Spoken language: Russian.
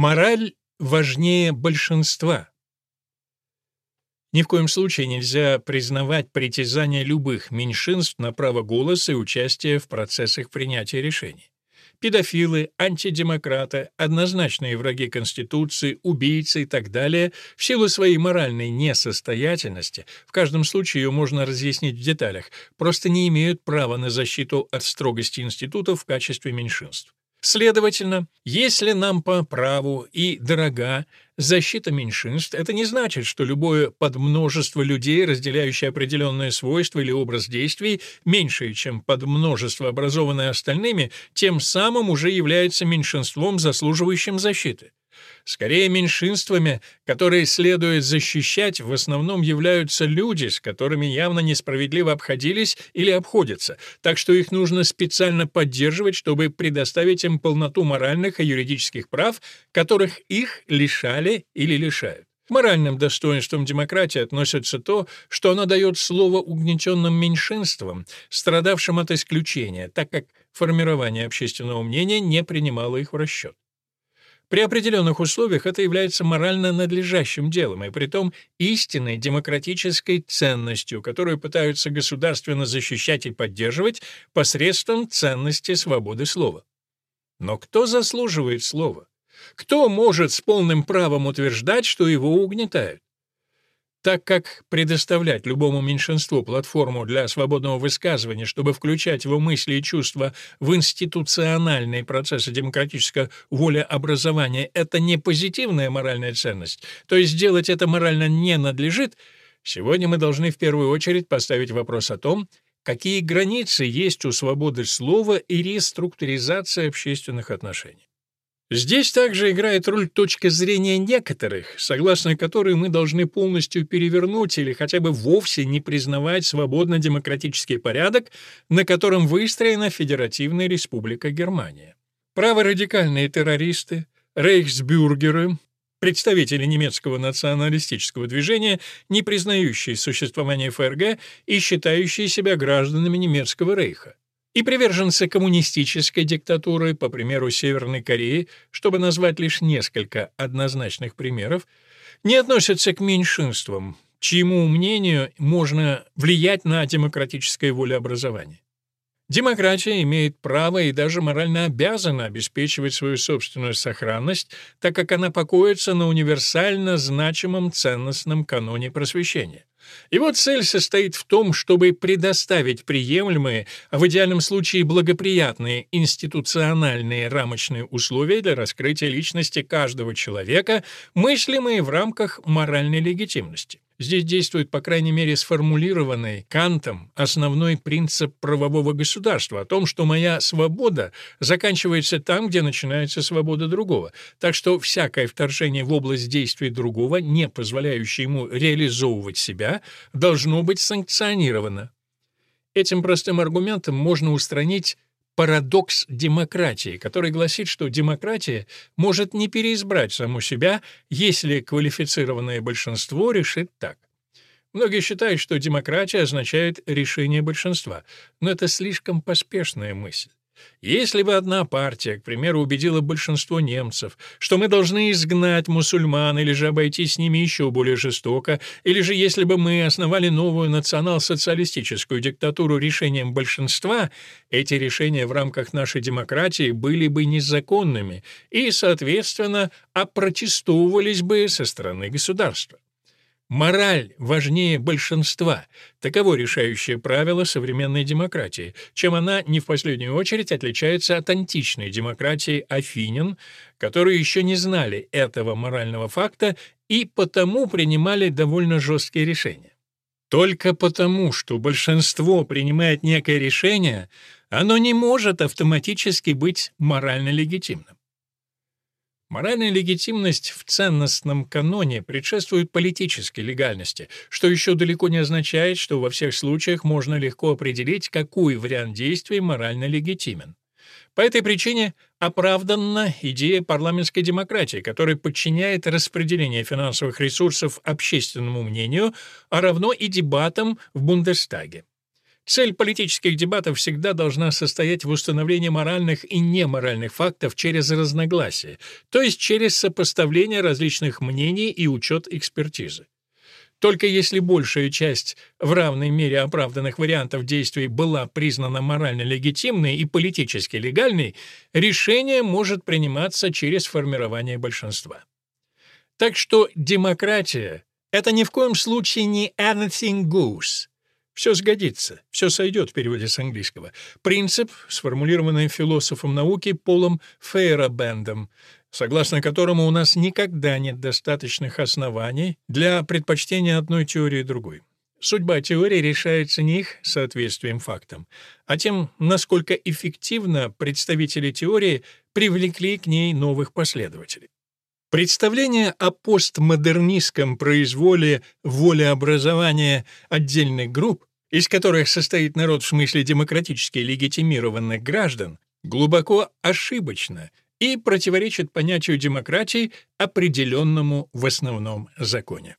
Мораль важнее большинства. Ни в коем случае нельзя признавать притязания любых меньшинств на право голоса и участия в процессах принятия решений. Педофилы, антидемократы, однозначные враги Конституции, убийцы и так далее, в силу своей моральной несостоятельности, в каждом случае ее можно разъяснить в деталях, просто не имеют права на защиту от строгости институтов в качестве меньшинств. Следовательно, если нам по праву и дорога защита меньшинств, это не значит, что любое подмножество людей, разделяющее определенное свойство или образ действий, меньшее, чем подмножество, образованное остальными, тем самым уже является меньшинством, заслуживающим защиты. Скорее, меньшинствами, которые следует защищать, в основном являются люди, с которыми явно несправедливо обходились или обходятся, так что их нужно специально поддерживать, чтобы предоставить им полноту моральных и юридических прав, которых их лишали или лишают. К моральным достоинствам демократии относится то, что она дает слово угнетенным меньшинствам, страдавшим от исключения, так как формирование общественного мнения не принимало их в расчет. При определенных условиях это является морально надлежащим делом, и притом истинной демократической ценностью, которую пытаются государственно защищать и поддерживать посредством ценности свободы слова. Но кто заслуживает слова? Кто может с полным правом утверждать, что его угнетают? Так как предоставлять любому меньшинству платформу для свободного высказывания, чтобы включать его мысли и чувства в институциональные процессы демократического волеобразования, это не позитивная моральная ценность, то есть делать это морально не надлежит, сегодня мы должны в первую очередь поставить вопрос о том, какие границы есть у свободы слова и реструктуризации общественных отношений. Здесь также играет роль точка зрения некоторых, согласно которой мы должны полностью перевернуть или хотя бы вовсе не признавать свободно-демократический порядок, на котором выстроена Федеративная Республика Германия. Праворадикальные террористы, рейхсбюргеры, представители немецкого националистического движения, не признающие существование ФРГ и считающие себя гражданами немецкого рейха и приверженцы коммунистической диктатуры, по примеру Северной Кореи, чтобы назвать лишь несколько однозначных примеров, не относятся к меньшинствам, чьему мнению можно влиять на демократическое волеобразование. Демократия имеет право и даже морально обязана обеспечивать свою собственную сохранность, так как она покоится на универсально значимом ценностном каноне просвещения. Его цель состоит в том, чтобы предоставить приемлемые, а в идеальном случае благоприятные институциональные рамочные условия для раскрытия личности каждого человека, мыслимые в рамках моральной легитимности. Здесь действует, по крайней мере, сформулированный Кантом основной принцип правового государства о том, что моя свобода заканчивается там, где начинается свобода другого, так что всякое вторжение в область действий другого, не позволяющее ему реализовывать себя, должно быть санкционировано. Этим простым аргументом можно устранить парадокс демократии, который гласит, что демократия может не переизбрать саму себя, если квалифицированное большинство решит так. Многие считают, что демократия означает решение большинства, но это слишком поспешная мысль. Если бы одна партия, к примеру, убедила большинство немцев, что мы должны изгнать мусульман или же обойти с ними еще более жестоко, или же если бы мы основали новую национал-социалистическую диктатуру решением большинства, эти решения в рамках нашей демократии были бы незаконными и, соответственно, опротестовывались бы со стороны государства. Мораль важнее большинства. Таково решающее правило современной демократии, чем она не в последнюю очередь отличается от античной демократии афинян, которые еще не знали этого морального факта и потому принимали довольно жесткие решения. Только потому, что большинство принимает некое решение, оно не может автоматически быть морально легитимным. Моральная легитимность в ценностном каноне предшествует политической легальности, что еще далеко не означает, что во всех случаях можно легко определить, какой вариант действий морально легитимен. По этой причине оправданна идея парламентской демократии, которая подчиняет распределение финансовых ресурсов общественному мнению, а равно и дебатам в Бундестаге. Цель политических дебатов всегда должна состоять в установлении моральных и неморальных фактов через разногласия, то есть через сопоставление различных мнений и учет экспертизы. Только если большая часть в равной мере оправданных вариантов действий была признана морально легитимной и политически легальной, решение может приниматься через формирование большинства. Так что демократия — это ни в коем случае не anything goes. Все сгодится, все сойдет в переводе с английского. Принцип, сформулированный философом науки Полом Фейерабендом, согласно которому у нас никогда нет достаточных оснований для предпочтения одной теории другой. Судьба теории решается не их соответствием фактам, а тем, насколько эффективно представители теории привлекли к ней новых последователей. Представление о постмодернистском произволе волеобразования отдельных групп, из которых состоит народ в смысле демократически легитимированных граждан, глубоко ошибочно и противоречит понятию демократии, определенному в основном законе.